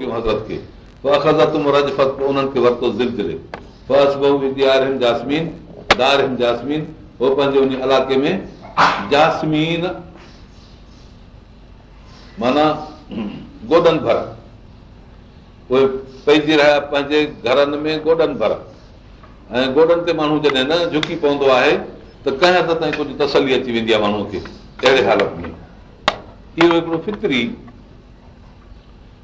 मोकिलियो हज़रत खे पोइ अख़ज़त تو फत पोइ उन्हनि खे वरितो ज़िल ज़िले पोइ अस भाऊ वेंदी आर हिन जासमीन दार हिन जासमीन पोइ पंहिंजे उन इलाइक़े में जासमीन माना गोॾनि भर उहे पइजी रहिया पंहिंजे घरनि में गोॾनि भर ऐं गोॾनि ते माण्हू जॾहिं न झुकी पवंदो आहे त कंहिं हद ताईं कुझु तसली अची वेंदी आहे माण्हूअ खे अहिड़े में इहो हिकिड़ो फितरी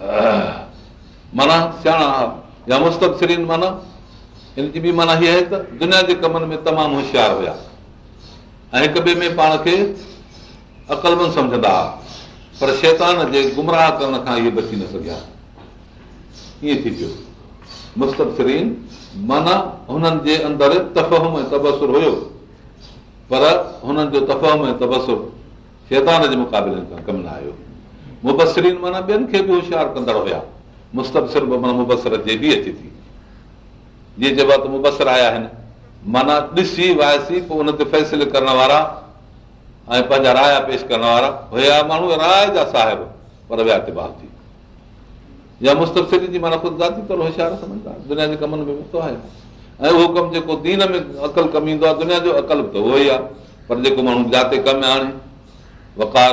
माना सियाणा या मुस्तबसरीन माना इनजी बि माना हीअ आहे त दुनिया जे कमनि में तमामु होश्यारु हुया ऐं हिक ॿिए में पाण खे अकलमंद सम्झंदा हुआ पर शैतान जे गुमराह करण खां इहे बची न सघिया ईअं थी पियो मुस्तबसरीन माना हुननि जे अंदरि तफ़हम ऐं तबसुर हुयो पर हुननि जो तफ़हम ऐं तबसुर शैतान जे मुक़ाबले खां कमु न आयो मुबसरीन माना ॿियनि खे बि होशियारु कंदड़ हुया मुस्तबसर माना मुबसर जे बि अचे थी जीअं चइबो आहे त मुबसर आया आहिनि माना ॾिसी वायसी पोइ उन ते फ़ैसिले करण वारा ऐं पंहिंजा राया पेश करण वारा हुया माण्हू राय जा साहिब पर विया ते थी या जी माना ख़ुदि जाती होशियार कमु था दुनिया जे कमनि में आहे ऐं उहो कमु जेको दीन में अकल कमु ईंदो आहे दुनिया जो अकल बि त उहो ई आहे पर जेको माण्हू जाते कमु आणे वकार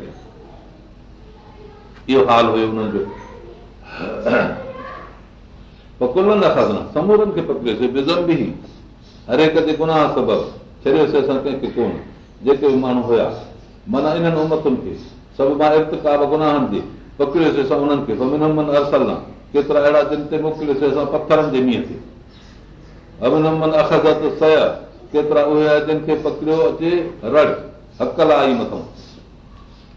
इहो हाल हुयो हुननि जो कुलवनि नथा सघनि समूरनि खे पकड़ियोसीं बि हर हिक गुनाह सबबु छॾियोसीं असां कंहिंखे कोन जेके बि माण्हू हुया माना इन्हनि उमतुनि खे सभु मां इफ़्तिकाब गुनाहनि जे पकड़ियोसीं असां उन्हनि खे सभु अरसल न केतिरा अहिड़ा जिन ते मोकिलियोसीं असां पथरनि जे मींहं ते अभिनम अखज़त सया केतिरा उहे जिन खे पकड़ियो अचे रड़ अकल आई मथां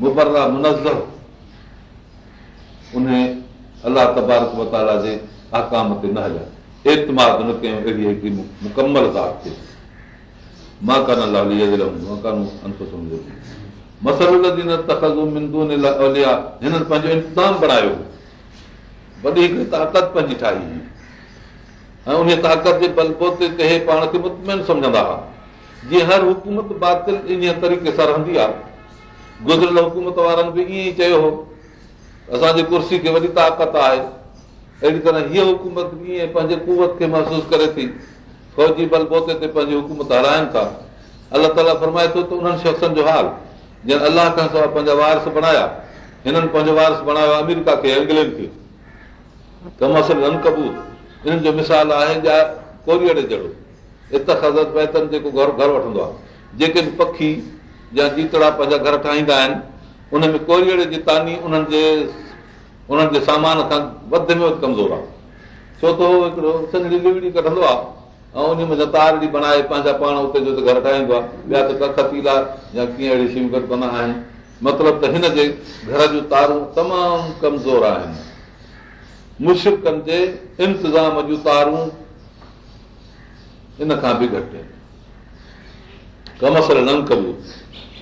मुबरा मुनज़म उन अलाह तबारक मताला जे आकाम ते न हलिया एतमाद न कयो अहिड़ी हिकिड़ी मुकमल ॻाल्हि थिए मां कान लाली मसलूदी न तखज़ूम मिंदू लिया हिननि पंहिंजो इंतज़ाम बणायो हो वॾी हिकिड़ी ताक़त पंहिंजी ठाही हुई ऐं उन ताक़त जे बलबो ते कंहिं पाण खे मुतमिन सम्झंदा हुआ जीअं हर हुकूमत बातिल इन तरीक़े सां रहंदी आहे गुज़िरियल हुकूमत वारनि बि ई चयो हो असांजी कुर्सी खे वॾी ताक़त आहे अहिड़ी तरह पंहिंजे महसूसु करे थी फौजी ते पंहिंजी हुकूमत हलाइनि था अलाह फरमाए थो त उन्हनि शख़्सनि जो हाल जंहिं अलाह खां पंहिंजा वारस बणाया हिननि पंहिंजो वारस बणायो अमेरिका खे मिसाल आहे जेके बि पखी जीतड़ा पंहिंजा घर ठाहींदा आहिनि उन कोरी तार तारी बणाए पंहिंजा पाण पंहिंजो घर पीला कीअं अहिड़ी शयूं मतिलबु त जे घर जूं तारूं तमामु कमज़ोर आहिनि मुशिकनि जे इंतज़ाम जूं तारूं इन खां बि घटि आहिनि कमसल कबू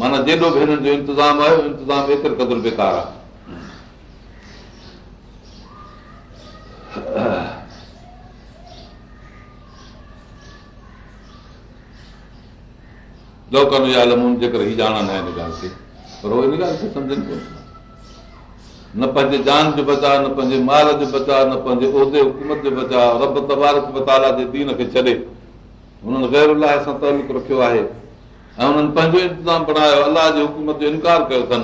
माना जेॾो बि हिननि जो इंतज़ाम आहे इंतज़ाम एतिरे क़दुरु बेकार आहे लोकनि जा आलम जेकर ही ॼाणनि न हिन ॻाल्हि खे पर उहो हिन ॻाल्हि खे सम्झनि कोन न पंहिंजे जान जो बचा न पंहिंजे माल जो बचा न पंहिंजे उहिदे हुकूमत जो बचा रब तबारक बताला जे दीन खे छॾे हुननि ग़ैर ग़ैरला सां तालुक रखियो आहे ऐं उन्हनि पंहिंजो इंतिज़ाम बणायो अलाह जे हुकूमत जो इनकार कयो अथनि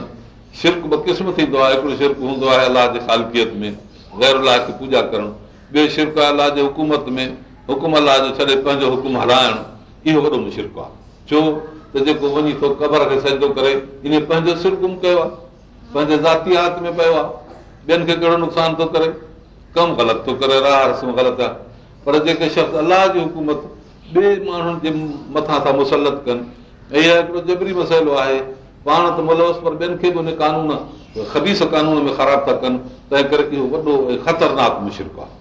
शिरक ॿ क़िस्म थींदो आहे हिकिड़ो शिरक हूंदो आहे अलाह जे ख़ालकियत में गैर अलाह खे पूॼा करणु ॿियो शिरक आहे अलाह जे हुकूमत में हुकुम अलाह जो छॾे पंहिंजो हुकुम हलाइणु इहो वॾो मुशिरक आहे छो त जेको वञी थो क़बर खे सहंदो करे इन पंहिंजो शिरकु कयो आहे पंहिंजे ज़ाती ज़ातियात में पियो आहे ॿियनि खे कहिड़ो नुक़सानु थो करे कमु ग़लति थो करे राह रस्म ग़लति आहे पर जेके शख़्स अलाह जी हुकूमत ॿिए माण्हुनि जे मथां था मुसलत कनि इहा हिकिड़ो जबरी मसइलो आहे पाण त मुलवस पर ॿियनि खे बि कानून ख़बीस कानून में ख़राब था कनि तंहिं करे इहो वॾो ऐं ख़तरनाक मुशर्क़ु आहे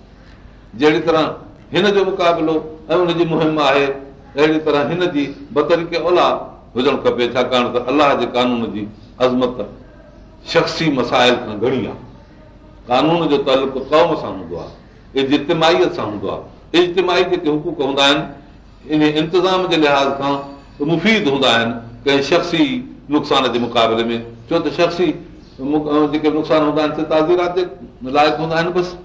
जहिड़ी तरह हिन जो मुक़ाबिलो ऐं हुनजी मुहिम आहे अहिड़ी तरह हिन जी बतरीक़े औला हुजणु खपे छाकाणि त अलाह जे कानून जी अज़मत शख्सी मसाइल खां घणी आहे क़ानून जो तालुको क़ौम सां हूंदो आहे इजतिमाहीअ सां हूंदो आहे इजतिमाही जेके हुक़ूक हूंदा आहिनि इन इंतिज़ाम जे लिहाज़ खां मुफ़ीद हूंदा आहिनि कंहिं शख़्सी नुक़सान जे मुक़ाबले में छो त शख़्सी जेके नुक़सान हूंदा आहिनि ताज़ीरात जे लाइक़ु हूंदा आहिनि बसि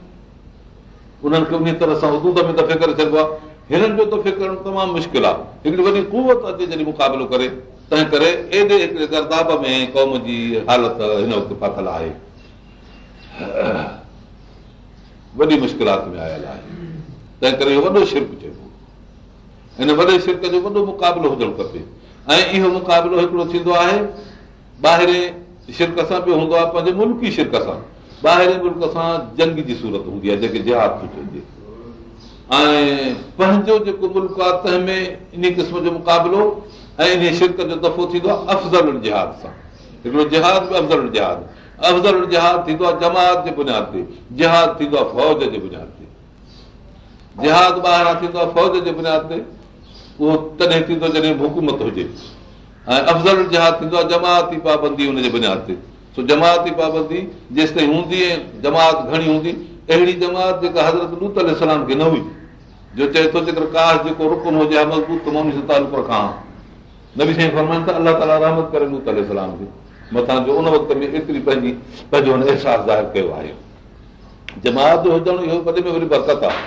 उन्हनि खे उन तरह सां में दफ़े करे छॾिबो आहे हिननि जो दफ़े करणु तमामु मुश्किल आहे हिकिड़ी वॾी कुवत जॾहिं मुक़ाबिलो करे तंहिं करे एॾे हिकिड़े गरदाब में कौम जी हालत हिन वक़्तु फाथल आहे वॾी मुश्किलात में आयल आहे तंहिं करे इहो वॾो शिरप चइबो हिन वॾे शिरक जो वॾो मुक़ाबिलो हुजणु खपे ऐं इहो मुक़ाबिलो हिकिड़ो थींदो आहे ॿाहिरें शिरक सां बि हूंदो आहे पंहिंजे मुल्की शिरक सां ॿाहिरि मुल्क सां जंग जी सूरत हूंदी आहे जेके जहाद थी चइजे ऐं पंहिंजो जेको मुल्क आहे तंहिंमें इन क़िस्म जो मुक़ाबिलो ऐं इन शिरक जो दफ़ो थींदो आहे अफ़ज़ल जहाद सां हिकिड़ो जिहादल जहाज़ अफ़ज़ल जहाद थींदो आहे जमात जे बुनियाद ते जहाद थींदो आहे फ़ौज जे बुनियाद ते जहाद ॿाहिरां थींदो आहे फ़ौज जे बुनियाद ते उहो तॾहिं थींदो जॾहिं हुकूमत हुजे ऐं अफ़ज़ल थींदो आहे जमाती हूंदी अहिड़ी जमात जेका हज़रत चए थो जेकर काश जेको रुकन हुजे मज़बूत करे ज़ाहिर कयो आहे जमात हुजणु इहो वॾे में वॾी बरकत आहे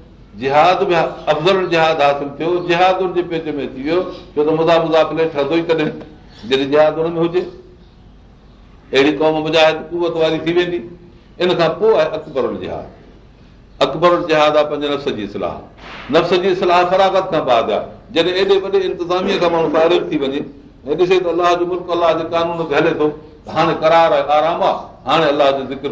हुजे अहिड़ी क़ौम वारी वेंदी इन खां पोइ अकबर जिहाद आहे पंहिंजे सलाह नफ़्स जी सलाह फराकत खां बाद आहे जॾहिं इंतिज़ामिया तारीफ़ थी वञे ऐं ॾिसे अलाह जे कानून खे हले थो हाणे करार आराम आहे हाणे अलाह जो ज़िक्र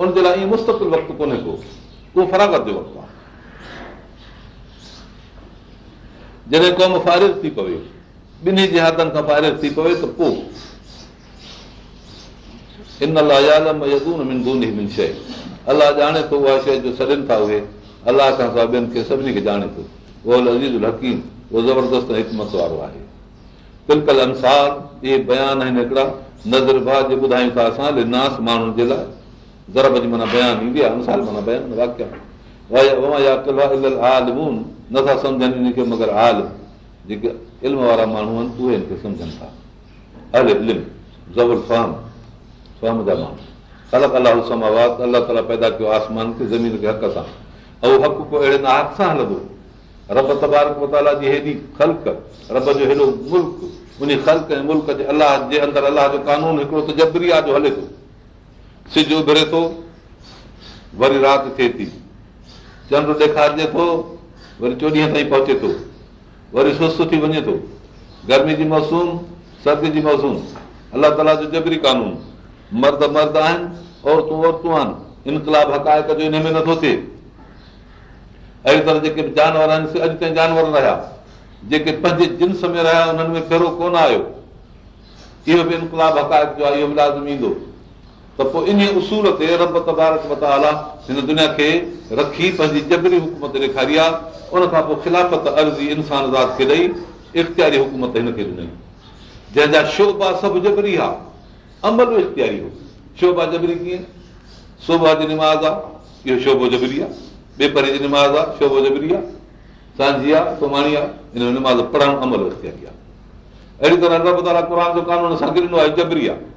उनजे लाइ ईअं मुस्तक़िल वक़्तु कोन्हे को तूं फरागत जो वक़्तु आहे जॾहिं कोम फारिज़ थी पवे ॿिन्ही जे हथनि खां फारिज़ थी पवे त पोइ इन लाइ शइ अलाह ॼाणे थो उहा शइ जो सॾनि था उहे अलाह खां सवाइ ॿियनि खे सभिनी खे ॼाणे थो गोल अज़ीज़ हकीम उहो ज़बरदस्त हिकमत वारो आहे बिल्कुलु अंसार इहे बयान आहिनि हिकिड़ा नज़र भाउ ॿुधायूं था असां नास माण्हुनि जे लाइ ज़रब जी माना बयानु ईंदी आहे मिसाल माना बयानु वाकियालून नथा सम्झनि हिनखे मगर हाल जेके इल्म वारा माण्हू आहिनि उहे हिनखे सम्झनि था अल इल्म ज़बर फहम फहम जा माण्हू अलॻि अलाह उस अलाह ताला पैदा कयो आसमान खे ज़मीन खे हक़ सां ऐं हक़ को अहिड़े ना हक़ सां हलंदो रब तबारक मताला जी हेॾी ख़ल्क रब जो हेॾो मुल्क उन ख़ल्क ऐं मुल्क जे अलाह जे अंदरि अलाह जो कानून हिकिड़ो त जबरी आहे जो हले थो सिज धिरे थो वरी राति थिए थी चंड ॾेखारिजे थो वरी चोॾहं ताईं पहुचे थो वरी सुसु थी वञे थो गर्मी जी मौसम सर्दी जी मौसम अलाह ताला जो जबरी कानून मर्द मर्द आहिनि औरतूं औरतूं आहिनि इनकलाब हक़ाइक जो इन में नथो थिए अहिड़ी तरह जेके जानवर आहिनि से अॼु ताईं जानवर रहिया जेके पंहिंजे जिन्स में रहिया उन्हनि में फेरो कोन आयो इहो बि इनकलाब हक़ाइक जो आहे इहो बि लाज़मी ईंदो त पोइ इन उसूल ते रखी पंहिंजी जबरी हुकूमत ॾेखारी आहे उनखां पोइ ॾेई इख़्तियारी हुकूमत जंहिंजा शोभा सभु जबरी आहे अमल इख़्तियारी शोभा जबरी कीअं शोभा जी निमाज़ आहे इहो शोभो जबरी आहे ॿिए परे जी निमाज़ आहे शोभो जबरी आहे ॾिनो आहे जबरी आहे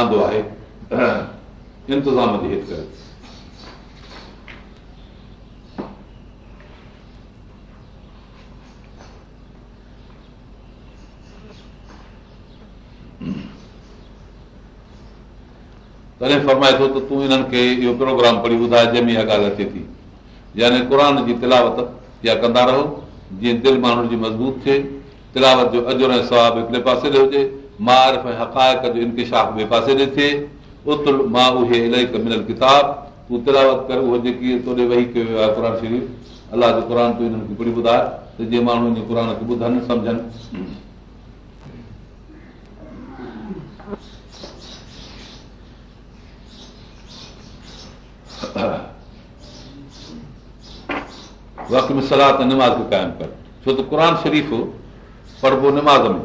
आंदो आहे इंतज़ाम जी करे तॾहिं फरमाए थो त तूं हिननि खे इहो प्रोग्राम पढ़ी ॿुधाए जंहिंमें इहा ॻाल्हि अचे थी यानी क़ुर जी तिलावत इहा कंदा रहो जीअं दिलि माण्हुनि जी मज़बूत थिए तिलावत जो अजर ऐं सवाबु हिकिड़े पासे ते हुजे इनकिशा थिए उतिर मां उहे इलाही मिलियल किताब उतिरा वक़्तु जेके वेही कयो आहे क़ुर शरीफ़ अलाह जो क़ुर वक़्त में सलाह त निमाज़ खे क़ाइमु कनि छो त क़रान शरीफ़ पढ़बो निमाज़ में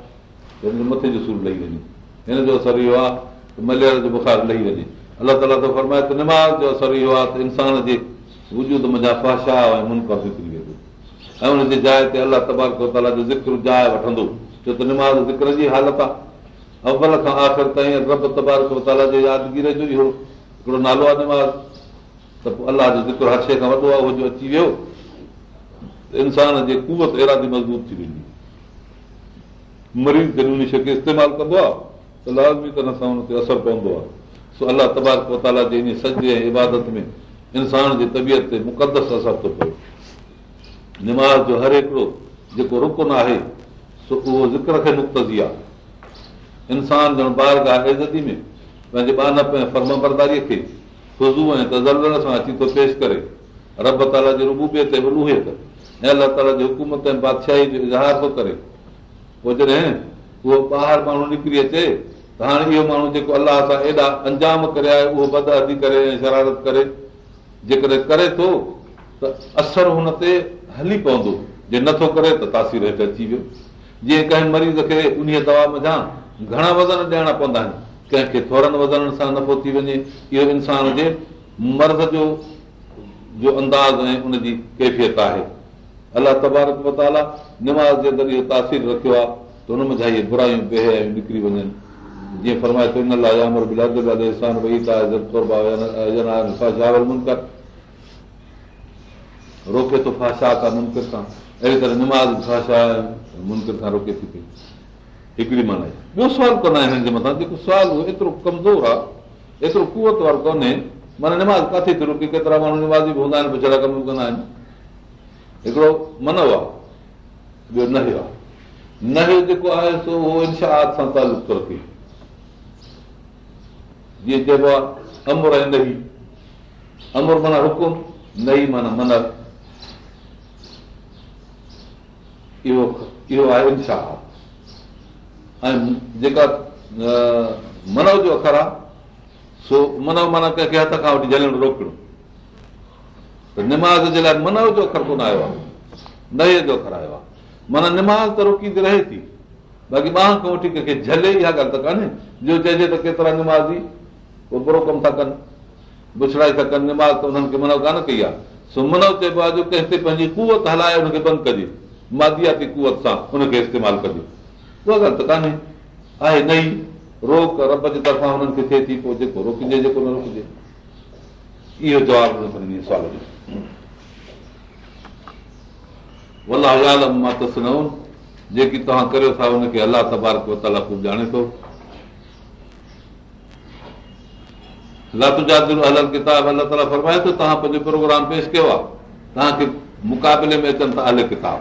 मथे जो सूर लही वञे जो असरु इहो आहे मलेरिया जो बुखार लही वञे अलाह ताला फरमाए त निमाज़ असरु इहो आहे अलाह जो ज़िक्र जी हालत आहे निमाज़ हर शइ खां वॾो आहे अची वियो इंसान जी बि मज़बूत थी वेंदी मरीज़ जॾहिं उन शइ खे इस्तेमालु कंदो आहे त लाज़मी तरह सां असरु पवंदो आहे सो अलाह जे इन सज ऐं इबादत में इंसान जी तबियत ते मुक़दस असरु थो पए निमाज़ जो हर हिकिड़ो जेको रुकन आहे सो उहो ज़िक्र खे ज़िक्रुक़्ती आहे इंसान ॼण ॿार में पंहिंजे ॿान ऐं खे अची थो पेश करे रब ताला जे रुबूबे ते अलाह ताला जे ऐं बादशाही जो इज़हार थो करे पोइ जॾहिं उहो ॿाहिरि माण्हू निकिरी अचे त हाणे इहो माण्हू जेको अलाह सां एॾा अंजाम करे आहे उहो बद हदी करे ऐं शरारत करे जेकॾहिं करे थो त असर हुन ते हली पवंदो जे नथो करे त तासीर हेठि अची वियो जीअं कंहिं मरीज़ खे उन दवा मथां घणा वज़न ॾियणा पवंदा आहिनि कंहिंखे थोरनि वज़ननि सां नफ़ो थी वञे इहो इंसान जे मर्ज़ जो अंदाज़ ऐं उनजी कैफ़ियत आहे अलाह मताला निमाज़ जेकी रोके थो मुनकर खां रोके थी हिकिड़ी माना कंदा आहिनि हिननि जे मथां कमज़ोर आहे एतिरो कुवत वारो कोन्हे माना निमाज़ किथे थी रोके केतिरा माण्हू निमाज़ बि हूंदा आहिनि कम बि कंदा आहिनि हिकिड़ो मनव आहे ॿियो नहर आहे नहर जेको आहे सो उहो इंशाद सां तालुक थो रखे जीअं चइबो आहे अमुर ऐं नही अमुर माना हुकुम नही माना मन इहो इहो आहे इंशाह ऐं जेका मनव जो अखर आहे सो मनव माना कंहिंखे हथ खां वठी झलणु रोकणो त निमाज़ जे लाइ मन जो अख़र कोन आयो आहे नए जो अख़र आयो आहे माना निमाज़ त रोकी रहे थी बाक़ी खां वठी कंहिंखे झले इहा ॻाल्हि त कान्हे जो चइजे त केतिरा निमाज़ी उहो बुरो कमु था कनि बुछड़ाए था कनि निमाज़ त हुननि खे मन कान कई आहे सो चइबो आहे जो कंहिं ते पंहिंजी कुवत हलाए हुनखे बंदि कजे मादियाती कुवत सां हुनखे इस्तेमालु कजे उहा ॻाल्हि त कान्हे आहे नई रोक रब जे तरफ़ां हुननि खे थिए थी पोइ जेको रोकिजे जेको न रोकिजे इहो जवाबु सवाल जो मां त सु जेकी तव्हां करियो था अलाह थो तव्हां पंहिंजो प्रोग्राम पेश कयो आहे मुक़ाबले में अचनि था अलॻि किताब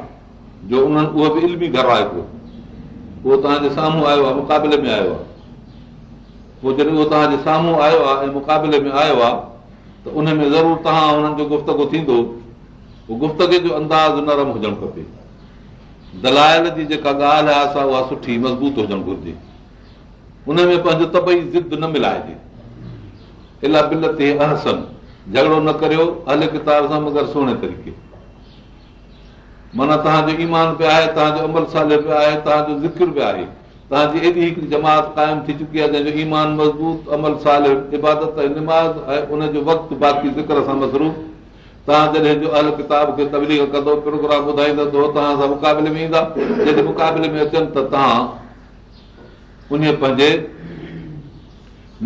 जो उन्हनि उहो बि इल्मी आहे पियो उहो तव्हांजे साम्हूं जॾहिं उहो तव्हांजे साम्हूं आयो आहे उन में ज़रूरु तव्हां हुननि जो गुफ़्तगु थींदो उहो गुफ़्तगु जो अंदाज़ नरम हुजणु खपे दलायल जी जेका ॻाल्हि आहे असां उहा सुठी मज़बूत हुजणु घुरिजे उन में पंहिंजो तबई ज़िद न मिलाइजे इला बिल ते अहसन झगड़ो न करियो अल किताब सां मगर सुहिणे तरीक़े माना तव्हांजो ईमान पियो आहे तव्हांजो अमल साले पियो आहे तव्हांजो ज़िक्र पियो आहे तव्हांजी एॾी हिकिड़ी जमात क़ाइमु थी चुकी आहे जंहिंजो ईमान मज़बूत अमल साल इबादत ऐं निमाज़ ऐं उनजो वक़्तु बाक़ी ज़िक्र सां मसरूफ़ तव्हां जॾहिं जो अल किताब खे तबलीग कंदो प्रोग्राम ॿुधाईंदो तव्हां सां मुक़ाबले में ईंदा जॾहिं मुक़ाबले में अचनि त तव्हां उन पंहिंजे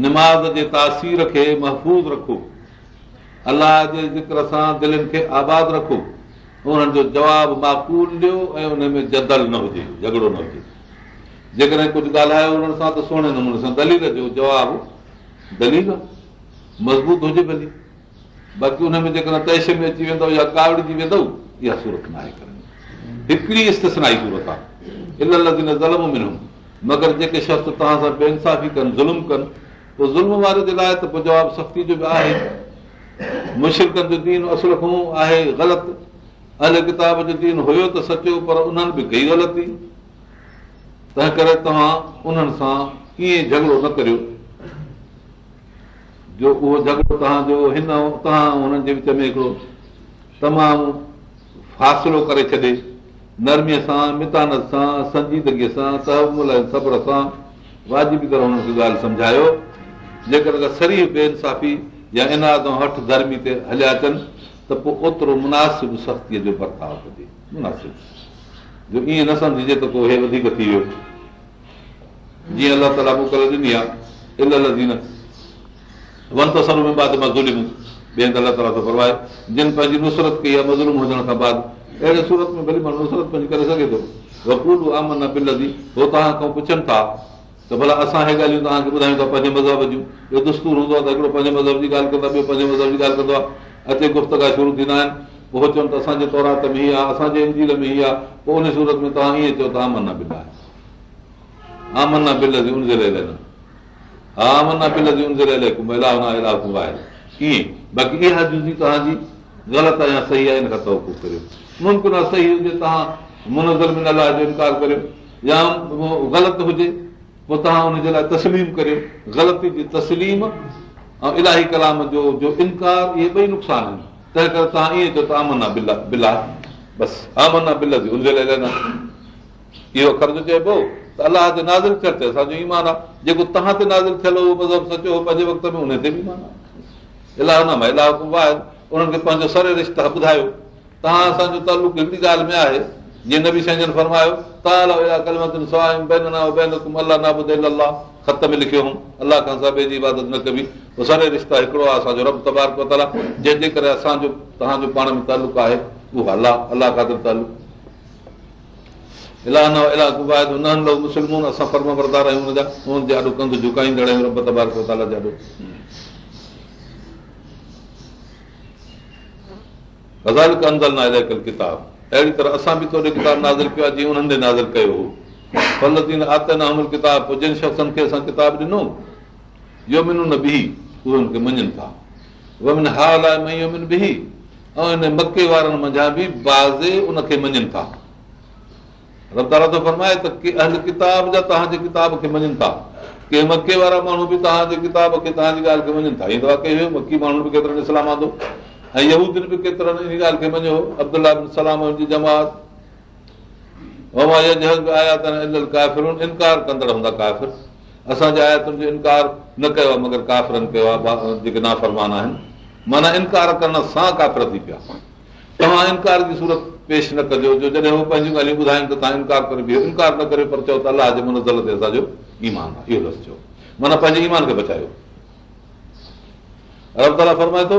निमाज़ जे तासीर खे महफ़ूज़ रखो अलाह जे ज़िक्र सां दिलनि खे आबाद रखो उन्हनि जो जवाबु माकूल ॾियो ऐं उन में जदल न हुजे झगड़ो न हुजे जेकॾहिं कुझु ॻाल्हायो त सुहिणे नमूने सां दलील जो जवाबु दलील मज़बूत हुजे भली बाक़ी तैश में मगर जेके शख़्स तव्हां सां बेइंसाफ़ी कनि ज़ुल्म सख़्ती जो बि आहे मुशोन आहे ग़लति जो दीन हुयो त सचो पर उन्हनि बि कई ग़लती तंहिं करे तव्हां उन्हनि सां कीअं झगड़ो न करियो जो उहो झगड़ो तव्हांजो हिन तव्हां हुननि जे विच में हिकिड़ो तमामु फ़ासिलो करे छॾे नरमीअ सां मितानत सां संजीदगीअ सां तहमुल ऐं सब्र सां वाजिबी करे हुननि खे ॻाल्हि सम्झायो जेकर सरीफ़ बे इंसाफ़ी या इनाद हठ धर्मी ते हलिया अचनि त पोइ ओतिरो मुनासिबु सख़्तीअ जो बर्ताव कजे मुनासिबु जो ईअं न सम्झजे त पोइ हे वधीक थी वियो जीअं अलाह ताला ॾिनी आहे जिन पंहिंजी नुसरत कई आहे मज़लूम हुजण खां भली नुसरत पंहिंजी करे सघे थो पुछनि था त भला तव्हांखे ॿुधायूं था पंहिंजे मज़हब जूं दस्तूर हूंदो आहे अचे गुफ़्तगा शुरू थींदा आहिनि उहो चवनि त असांजे तौरात में ई आहे पोइ उन सूरत में तव्हां ईअं आहे इन खां तवकु करियो मुमकिन आहे सही हुजे जो इनकार करियो या ग़लति हुजे पोइ तव्हां उनजे लाइ तस्लीम करियो ग़लती जी तस्लीम ऐं इलाही कलाम जो इनकार इहे ॿई नुक़सान आहिनि तंहिं करे तव्हां ईअं कयो तिला बिला बसि इहो कर्ज़ु चइबो त अलाह ते जेको तव्हां ते नाज़ थियलु सचो पंहिंजे उन्हनि खे पंहिंजो सर रिश्ता ॿुधायो तव्हां असांजो तालुक हिकिड़ी ॻाल्हि में आहे जीअं न बि साईं जन फरमायो ख़त में लिखियो हुउमि अलाह खां सां ॿिए जी इबादत न कबी पोइ सॼो रिश्ता हिकिड़ो आहे असांजो रब तबार पियो अथा जंहिंजे करे असांजो तव्हांजो पाण में तालुक आहे उहो अलाह अलाह ख़ातिर तालुक इलाह न इलाह अहिड़ी तरह असां बि थोरी किताब नाज़िल कयो आहे जीअं उन्हनि ते नाज़िल कयो हो फलतीन आत न अमल किताब पोइ जिन शख़्सनि खे असां किताब ॾिनो इहो मिन न बि उहे हुनखे मञनि था उहा मिन हा लाइ मई इहो मिन बि ऐं हिन मके वारनि मंझां बि बाज़े उनखे मञनि था रफ़्तार थो फरमाए त अहल किताब जा तव्हांजे किताब खे मञनि था के मके वारा माण्हू बि तव्हांजे किताब खे तव्हांजी ॻाल्हि खे मञनि था हीअ त वाकई मकी बि इस्लाम आंदो ऐं इनकार न कयो आहे काफ़िरनि माना इनकार करण सां काफ़िर थी पिया तव्हां इनकार जी सूरत पेश न कजो जो जॾहिं हू पंहिंजियूं ॻाल्हियूं ॿुधाइनि तव्हां इनकार करे इनकार न करे पर चओ त अलाह ईमान आहे इहो चओ माना पंहिंजे ईमान खे फरमाए थो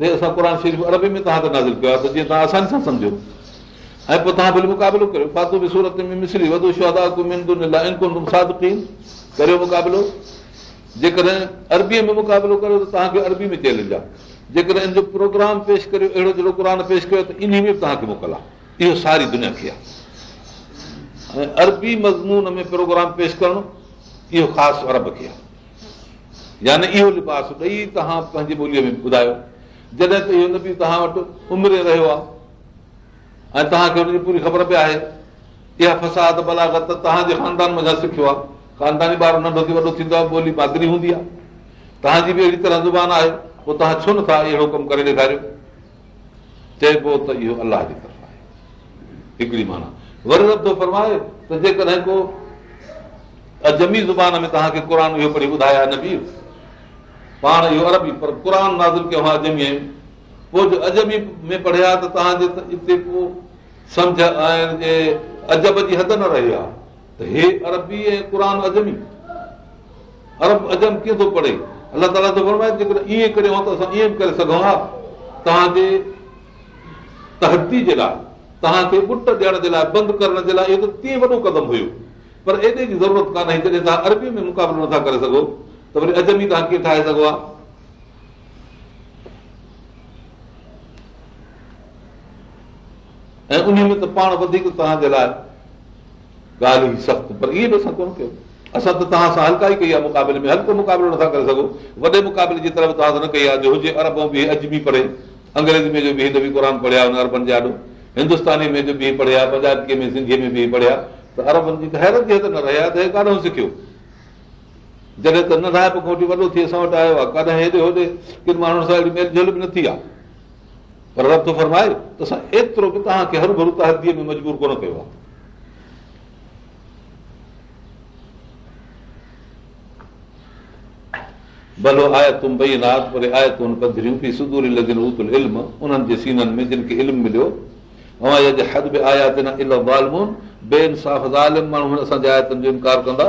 ऐं पोइ तव्हां जेकॾहिं अरबीअ में मुक़ाबिलो कयो तव्हांखे अरबी में चई लिजा जेकॾहिं पेश कयो त इन में मोकिल आहे इहो सारी दुनिया खे आहे अरबी मज़मून में प्रोग्राम पेश करणो इहो ख़ासि अरब खे आहे यानी लिबास पंहिंजी ॿोलीअ में ॿुधायो जॾहिं त इहो न बि तव्हां वटि उमिरि रहियो आहे ऐं तव्हांखे हुनजी पूरी ख़बर पिया आहे इहा फसाद बलागत तव्हांजे ख़ानदान मज़ा सिखियो आहे ख़ानदानी ॿार नंढो थी वॾो थींदो आहे ॿोली पादरी हूंदी आहे तव्हांजी बि अहिड़ी तरह ज़ुबान आहे पोइ तव्हां छो नथा अहिड़ो कमु करे ॾेखारियो चइबो त इहो अलाह जी तरफ़ आहे हिकिड़ी माना रबो फरमाए त जेकॾहिं को अजमी ज़ुबान में तव्हांखे क़ुर इहो पढ़ी ॿुधाया न बि पाण इहो अरबी पर क़ुर कयूं पोइ थो पढ़े अलाह बि करे पुट ॾियण जे लाइ बंदि करण जे लाइ इहो वॾो कदम हुयो पर एॾे जी ज़रूरत जॾहिं तव्हां अरबी में मुक़ाबिलो नथा करे सघो त वरी अदमी तव्हां कीअं ठाहे सघो आहे ऐं उन में त पाण वधीक तव्हांजे लाइ ॻाल्हि ई सख़्तु पर ईअं बि असां कोन कयो असां त तव्हां सां हल्का ई कई आहे मुक़ाबले में हल्को मुक़ाबिलो नथा करे सघूं वॾे मुक़ाबले जी तरफ़ तव्हां न कई आहे जो हुजे अरब अॼु बि पढ़े अंग्रेजी में जो बि क़ुर पढ़िया हुन अरबनि जा ॾो हिंदुस्तानी में जो बि पढ़िया पंजाबीअ में सिंधीअ में बि पढ़िया त अरबनि जी त हैरत जे हिते न रहिया त हे सिखियो जॾहिं त नंढा बि खोटी वॾो थी असां वटि आयो आहे कॾहिं हेॾे होॾे किन माण्हुनि सां अहिड़ी मेल झोल बि न थी आहे पर रब थो फरमाए त असां एतिरो की तव्हांखे हर भरू तहदीअ में मजबूर कोन कयो आहे भलो आहे तूं भई नाथ पर आहे तूं पंधरियूं पी सुदूरी लॻियल उतुल इल्म उन्हनि जे सीननि में जिन खे इल्मु मिलियो हद बि आया त न बे इंसाफ़ ज़ालिम माण्हू असांजे जो इनकार कंदा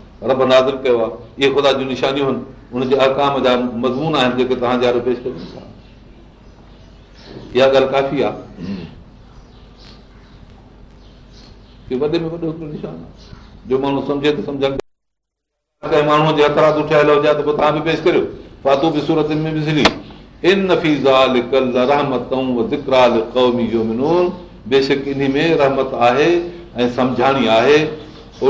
ربناظر كهوا ي خدا جي نشاني هن ان جي احكام جو مزيون آهن جيڪي توهان جا پيش ڪيو يا گل کافي آهي کي بدر ۾ وڏو نشان جو مانو سمجهي ته سمجهندو مانو جي اثرات ٺهيل هجي ته توهان به پيش ڪيو فاتو به صورت ۾ به زلي ان في ذا لك الرحمت و ذڪرا لقومي يمنون بيشڪ ان ۾ رحمت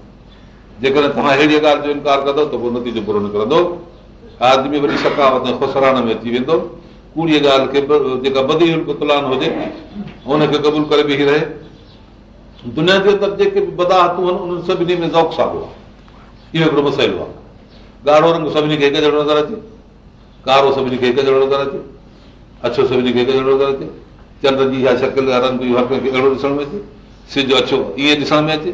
जेकॾहिं तव्हां अहिड़ी ॻाल्हि जो इनकार कंदव नतीजो पूरो निकिरंदो आदमी वरी सकावत ऐं ख़ुसरान में अची वेंदो कूड़ीअ खे जेका बदी हुजे हुनखे क़बूल करे बीह रहे दुनिया जे अंदरि जेके बि बदाहतूं आहिनि उन्हनि सभिनी में ज़ौक साॻियो आहे इहो हिकिड़ो मसइलो आहे ॻाढ़ो रंग सभिनी खे हिकु जहिड़ो नज़र अचे कारो सभिनी खे हिकु जहिड़ो नज़र अचे अछो सभिनी खे हिकु जहिड़ो नज़र अचे चंड जी इहा शकिल रंग इहो हर कंहिंखे अहिड़ो ॾिसण में अचे सिज अछो ईअं ॾिसण में अचे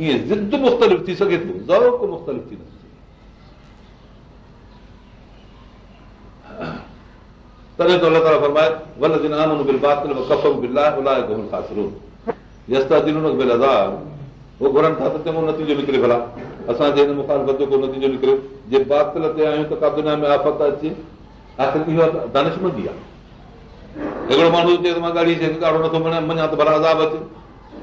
ईअं ज़िद मुख़्तलिफ़ थी सघे थो ज़ौक मुख़्तलिफ़ थी सघे तॾहिं त अलाह ताला फरमाए वल दिन आमन बिल बातिल कफ़ बिल लाइ उलाए घुम ख़ासिरो यस्ता दिन बिल हज़ार उहो घुरनि था त चङो नतीजो निकिरे भला असांजे हिन मुखालफ़त जो को नतीजो निकिरे जे बातिल ते आहियूं त का दुनिया में आफ़त अचे आख़िर इहो दानिशमंदी आहे हिकिड़ो माण्हू चए त मां ॻाढ़ी ॻाढ़ो नथो मञा मञा त भला अचे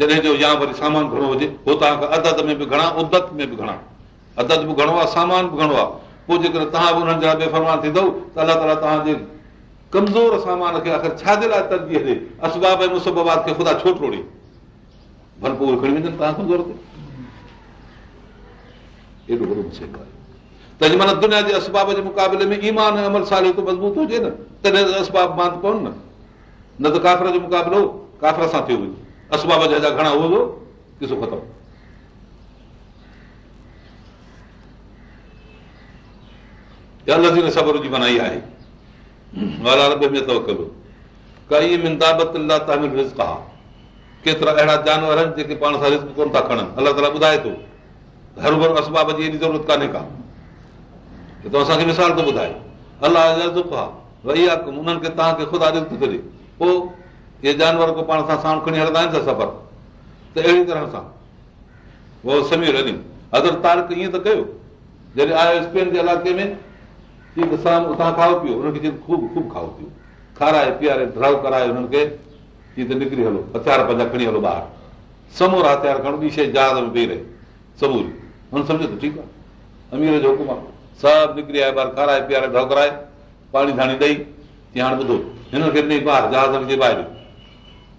जॾहिं जो या वरी सामान घणो हुजे उहो तव्हांखां अदद में बि घणा उदत में बि घणा अदद बि घणो आहे सामान बि घणो आहे पोइ जेकॾहिं तव्हां बि उन्हनि जा बेफ़रमान थींदव त अलाह ताला तव्हांजे कमज़ोर सामान खे छाजे लाइ तरजी असबाब ऐं ईमान ऐं अमल साल मज़बूत हुजे न तॾहिं असबाब बां पवनि न न त काफ़र जो मुक़ाबिलो काफ़िर सां थियो वञे असबाब जा हेॾा घणा उहो किसो ख़तमु सबर जी मना आहे केतिरा अहिड़ा जानवर आहिनि जेके पाण सां रिस्क कोन था खणनि अलाह ताला ॿुधाए थो हर भर असबाब जी एॾी ज़रूरत कान्हे का त तव्हां असांखे मिसाल थो ॿुधाए अलाह आहे वही आहे उन्हनि खे तव्हांखे ख़ुदा रिस्क थो ॾे पोइ इहे जानवर को पाण सां साण खणी हलंदा आहिनि त सफ़र त अहिड़ी तरह सां उहो समीर अदर तारक ईअं त कयो जॾहिं आयो स्पेन जे इलाइक़े में साम उतां खाओ पियो ख़ूब ख़ूब खाओ पियो खाराए पीआरे कराए हुननि खे चई त निकिरी हलो हथियार खणी हलो ॿाहिरि समूरा हथियार खणो ॿी शइ जहाज़ में पई रहे हुन सम्झो त ठीकु आहे अमीर जो हुकुम आहे सभु निकिरी आहे ॿार खाराए पीआरे ड्रव कराए पाणी धाणी ॾेई हाणे ॿुधो हिनखे ॾेई ॿाहिरि जहाज़ जे ॿाहिरि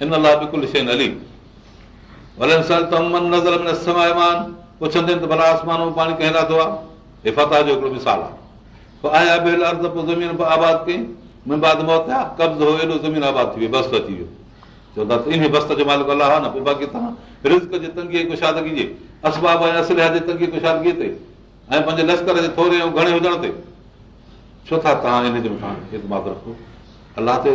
हिन लाइ बि कुझु शइ न हली आसमान आहे नश्कर जे थोरे घणे हुजण ते छो था तव्हां हिन जे मथां अलाह ते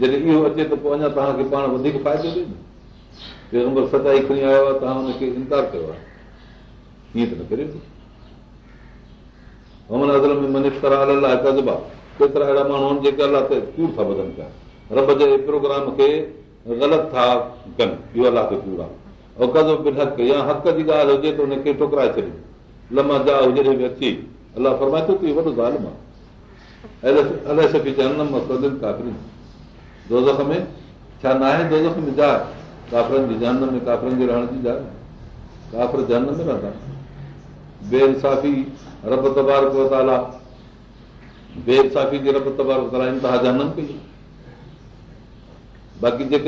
जॾहिं इहो अचे त पोइ अञा तव्हांखे पाण वधीक फ़ाइदो ॾियो अमर सदाई खणी आयो आहे इनकार कयो आहे प्रोग्राम खे ग़लति था कनि जी ॻाल्हि हुजे त टुकराए छॾियो लमा दाहु जॾहिं बि अची अलाह फरमाए जेके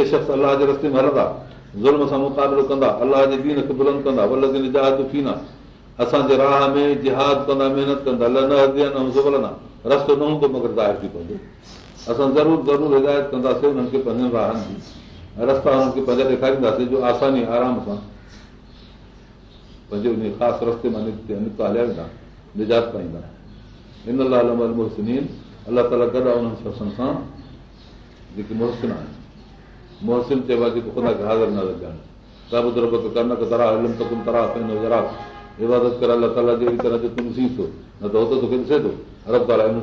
शख़्स अल जे रस्ते में हरंदा ज़ुल्म सां मुक़ाबिलो कंदा अलाह जे बुलंदा असांजे राह में असां ज़रूरु ज़रूरु हिदायत कंदासीं रस्ता हुननि खे पंहिंजा ॾेखारींदासीं जो आसानी आराम सां ख़ासि रस्ते मोहसिनीन अलाह ताला गॾु शख़्सनि सां जेके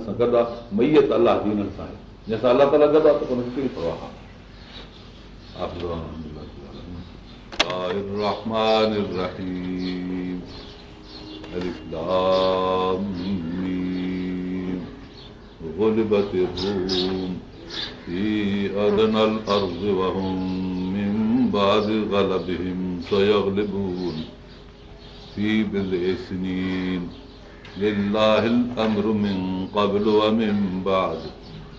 मोसिनत करे मैयत आहे जंहिंसां अलाह ताला गॾु आहे त कोन कहिड़ी परवाह الرحمن الرحيم ألف لام غلبت الروم في أدنى الأرض وهم من بعد غلبهم سيغلبون في بضع سنين لله الأمر من قبل ومن بعد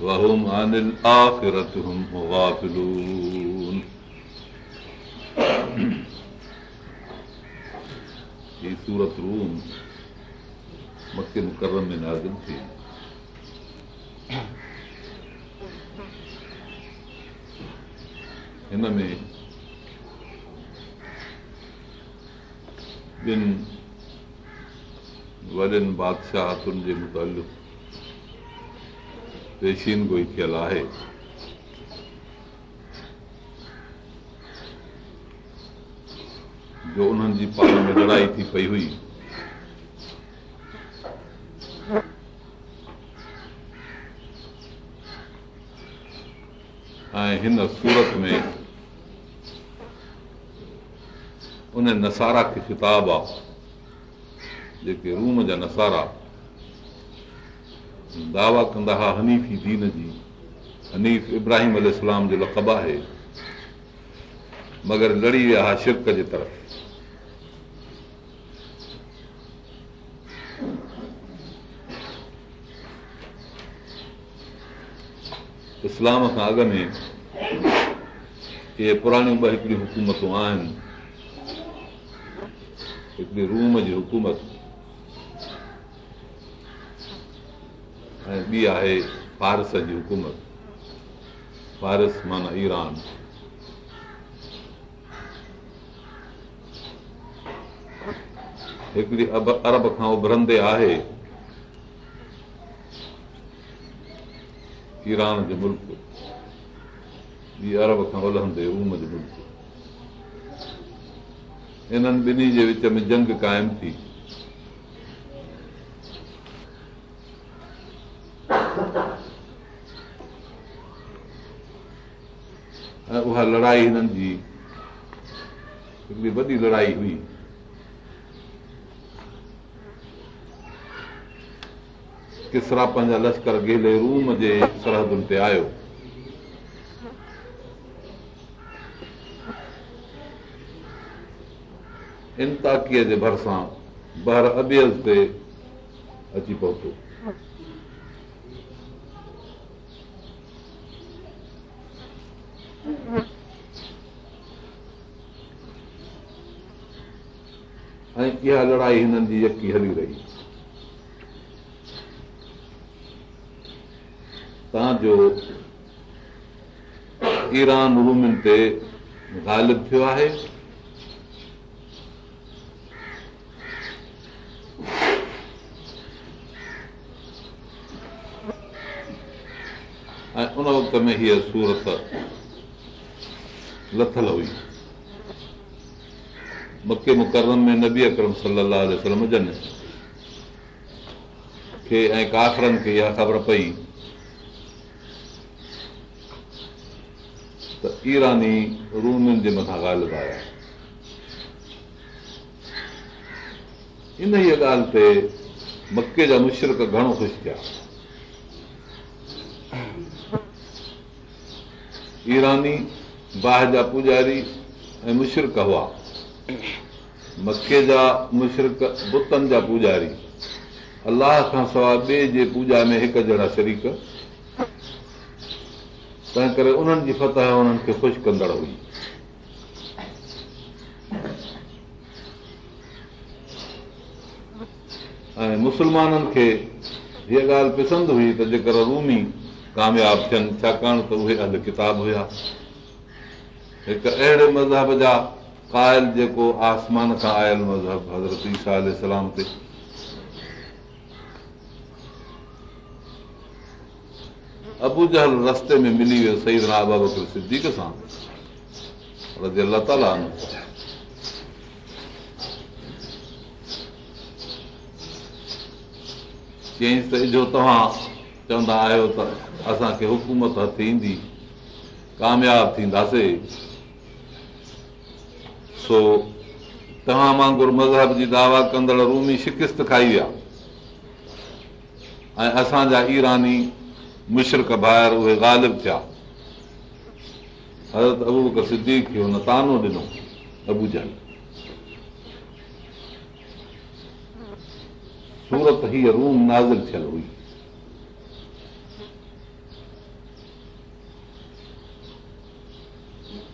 सूरत روم मथे मुकर में नाज़ تھی हिन میں ॿिनि वॾनि बादशाहुनि जे متعلق पेशीन गोई थियल आहे जो उन्हनि जी पाण में लड़ाई थी पई हुई ऐं हिन सूरत में उन नसारा खे किताब आहे जेके रूम जा नसारा दावा कंदा हुआ हनीफ़ी दीन जी हनीफ़ इब्राहिम अल जो लक़ब आहे मगर लड़ी विया हुआ शिरक जे तरफ़ इस्लाम खां अॻ में इहे पुराणियूं ॿ हिकिड़ियूं हुकूमतूं आहिनि हिकिड़ी रूम जी हुकूमत ऐं ॿी आहे फारस जी हुकूमत फारस माना ईरान हिकिड़ी अरब खां उभरंदे आहे ईरान जो मुल्क ॿी अरब खां मुल्क इन्हनि ॿिन्ही जे विच में जंग क़ाइमु थी किसरा पंहिंजा लश्कर गेले रूम जे सरहदुनि ते आयो भरिसां ॿाहिरि अबियल ते अची पहुतो इहा लड़ाई हिननि जी यकी हली रही तव्हांजो ईरान रूमिन ते ग़ालिब थियो आहे ऐं उन वक़्त में हीअ सूरत लथल हुई मके मुकरम में नबी अकरम करम जन खे ऐं काफ़रनि खे इहा ख़बर पई त ईरानी रूमनि जे मथां ॻाल्हि आया इन ई ॻाल्हि ते मके जा मुशरक घणो ख़ुशि थिया ईरानी बाहि जा पुॼारी ऐं मुशरक हुआ मके जा मुशरक बुतनि जा पूॼारी अलाह खां सवाइ ॿिए जे पूॼा में हिकु जहिड़ा शरीक तंहिं करे उन्हनि जी फतह उन्हनि खे ख़ुशि कंदड़ हुई ऐं मुसलमाननि खे हीअ ॻाल्हि पसंदि हुई त जेकर रूमी कामयाबु थियनि छाकाणि त उहे अंध किताब हुया हिकु अहिड़े मज़हब जा قائل آسمان حضرت ابو جہل जेको आसमान खां आयल मज़हब हज़रता अबूज में मिली वियो चई त इहो तव्हां चवंदा आहियो त असांखे हुकूमत हथ ईंदी कामयाब थींदासीं सो तव्हां वांगुरु मज़हब जी दावा कंदड़ रूमी शिकिस्त खाई विया ऐं असांजा ईरानी मुशरक ॿाहिरि उहे ग़ालिब थिया हज़रत अबू बकर सिद्दीक खे हुन तानो ॾिनो अबूज सूरत हीअ रूम नाज़िल थियल हुई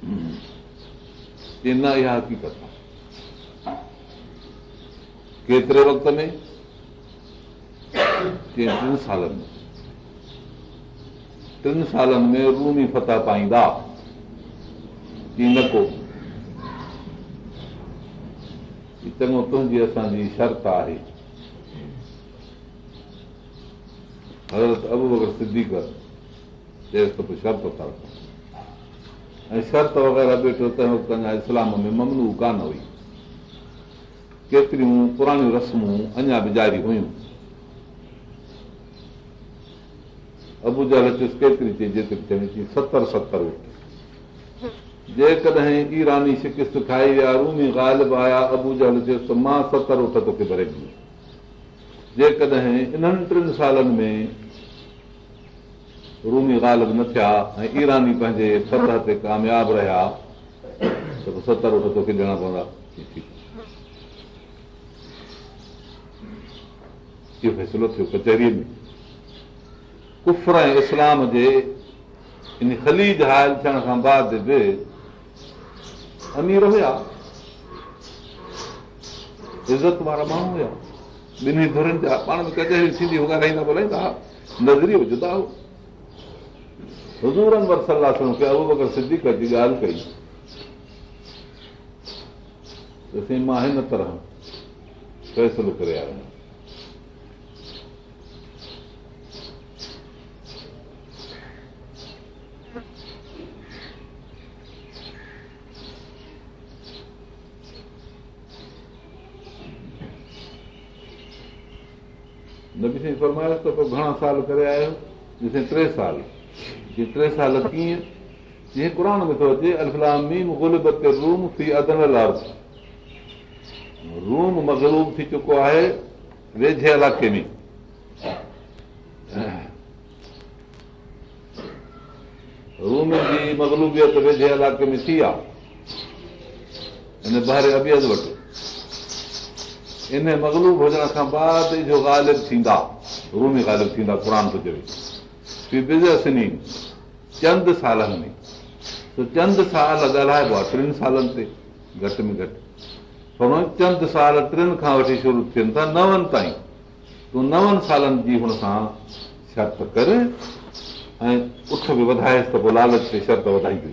केतिरे वक़्त में रूमी फता पाईंदा चङो तुंहिंजी असांजी शर्त आहे हज़रत अबरि सिधी कर पोइ शर्त ऐं शर्त वग़ैरह इस्लाम में ममनू कान हुई केतिरियूं पुराणियूं रस्मूं जारी हुयूं जेकॾहिं ईरानी शिकिस्त खाई विया रूमी गालबू जा रचिस त मां सतरि उठ तोखे भरे ॾियां जेकॾहिं इन्हनि टिनि सालनि में रूमी ग़ालिब न थिया ऐं ईरानी पंहिंजे सतह ते कामयाब रहिया त सत रुपए तोखे ॾियणा पवंदा इहो फ़ैसिलो थियो कचहरीअ में कुफर ऐं इस्लाम जे इन ख़लीज हायल थियण खां बाद बि अमीर हुया इज़त वारा माण्हू हुया ॿिन्ही धुरनि जा पाण में कचहरी थींदी सिंधी ॻाल्हाईंदा ॿुधाईंदा नज़री विझंदा हज़ूर अनवर सलाह खे अबू बकर सिद्दीक जी ॻाल्हि कई त साईं मां हिन तरह फ़ैसिलो करे आयो आहियां नबी साईं फरमायो तो त पोइ घणा साल करे आयो ॾिसो टे साल टे साल कीअं जीअं क़ुर में थो अचे रूम मगलूब थी चुको आहे रूम जी मगलूबियत वेझे इलाइक़े में थी आहे मगलूब हुजण खां बाद इहो ग़ालिब थींदा रूमी ग़ालिब थींदा थो चवे चंद सालनि में त चंद साल ॻाल्हाइबो आहे टिनि सालनि ते घटि में घटि पर चंद साल टिनि खां वठी शुरू थियनि था नवनि ताईं तूं नवनि सालनि जी हुन सां शर्त कर ऐं उठ बि वधाएसि त पोइ लालच ते शर्त वधाईंदी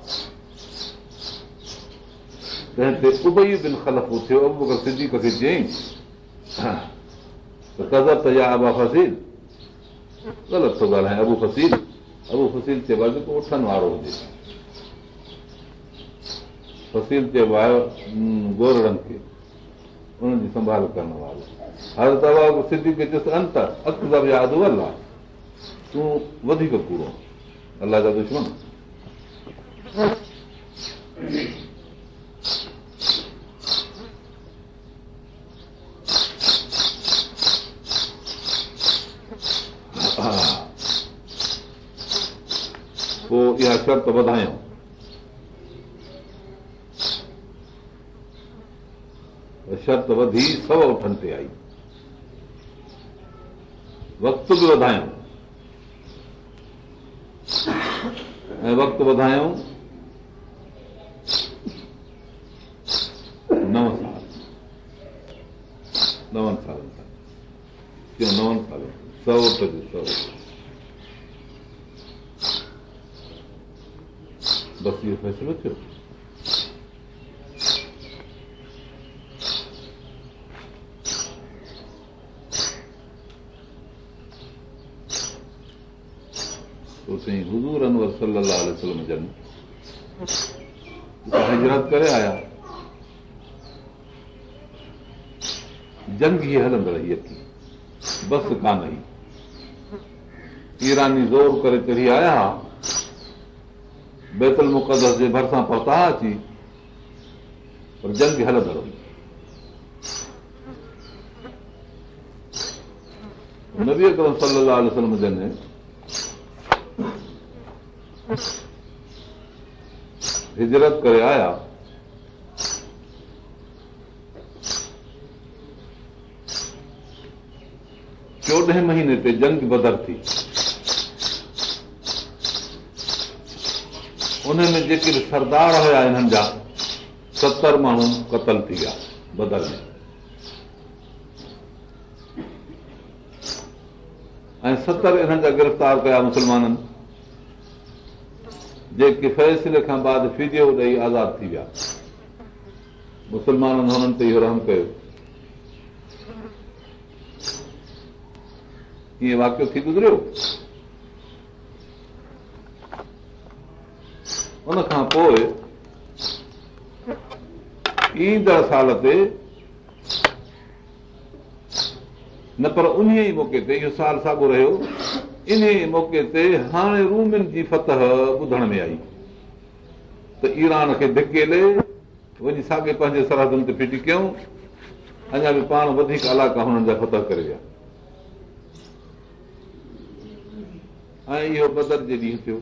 चईर ग़लति करण वारो वधीक कूड़ो अलाह जो न शर्त वधायूं वधी सव उठनि ते आई वक़्त वधायूं ऐं वक़्तु वधायूं नव साल नवनि सालनि सौ सौ बसि جنگ थियो हित करे जंगी हलंदड़ बस कान ईरानी ज़ोर करे कढी आया बेतल मुक़दस जे भरिसां परताह अची पर जंग हल भरम हिजरत करे आया चोॾहें महीने ते जंग बदर थी उन में जेके बि सरदार हुया हिननि जा सतरि माण्हू क़तल थी विया बदल में ऐं सतरि हिननि जा गिरफ़्तार कया मुसलमाननि जेके फैसिले खां बाद फीज़ ॾेई आज़ादु थी विया मुसलमाननि हुननि ते इहो रहम कयो ईअं वाकियो थी गुज़रियो उन खां पोइ ईंदड़ साल ते न पर उन ई मौक़े ते इहो साल साॻियो रहियो इन मौक़े ते हाणे रूमिन जी फतह ॿुधण में आई त ईरान खे भिगे वञी साॻे पंहिंजे सरहदनि ते फिटी कयूं अञा बि पाण वधीक अलाका हुननि जा फतह करे विया ऐं इहो बदर जे ॾींहुं थियो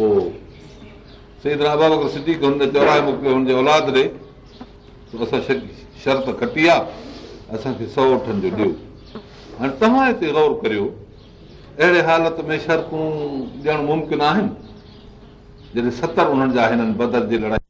पोइ सही अबा बकर सिधी हुन चौराहे मोकिलियो हुनजे औलाद ॾे असां शर्त कटी आहे असांखे सौ अठनि जो ॾियो हाणे तव्हां हिते गौर करियो अहिड़े हालत में शर्तूं ॾियणु मुमकिन आहिनि जॾहिं सतरि उन्हनि जा आहिनि बदर जी लड़ाई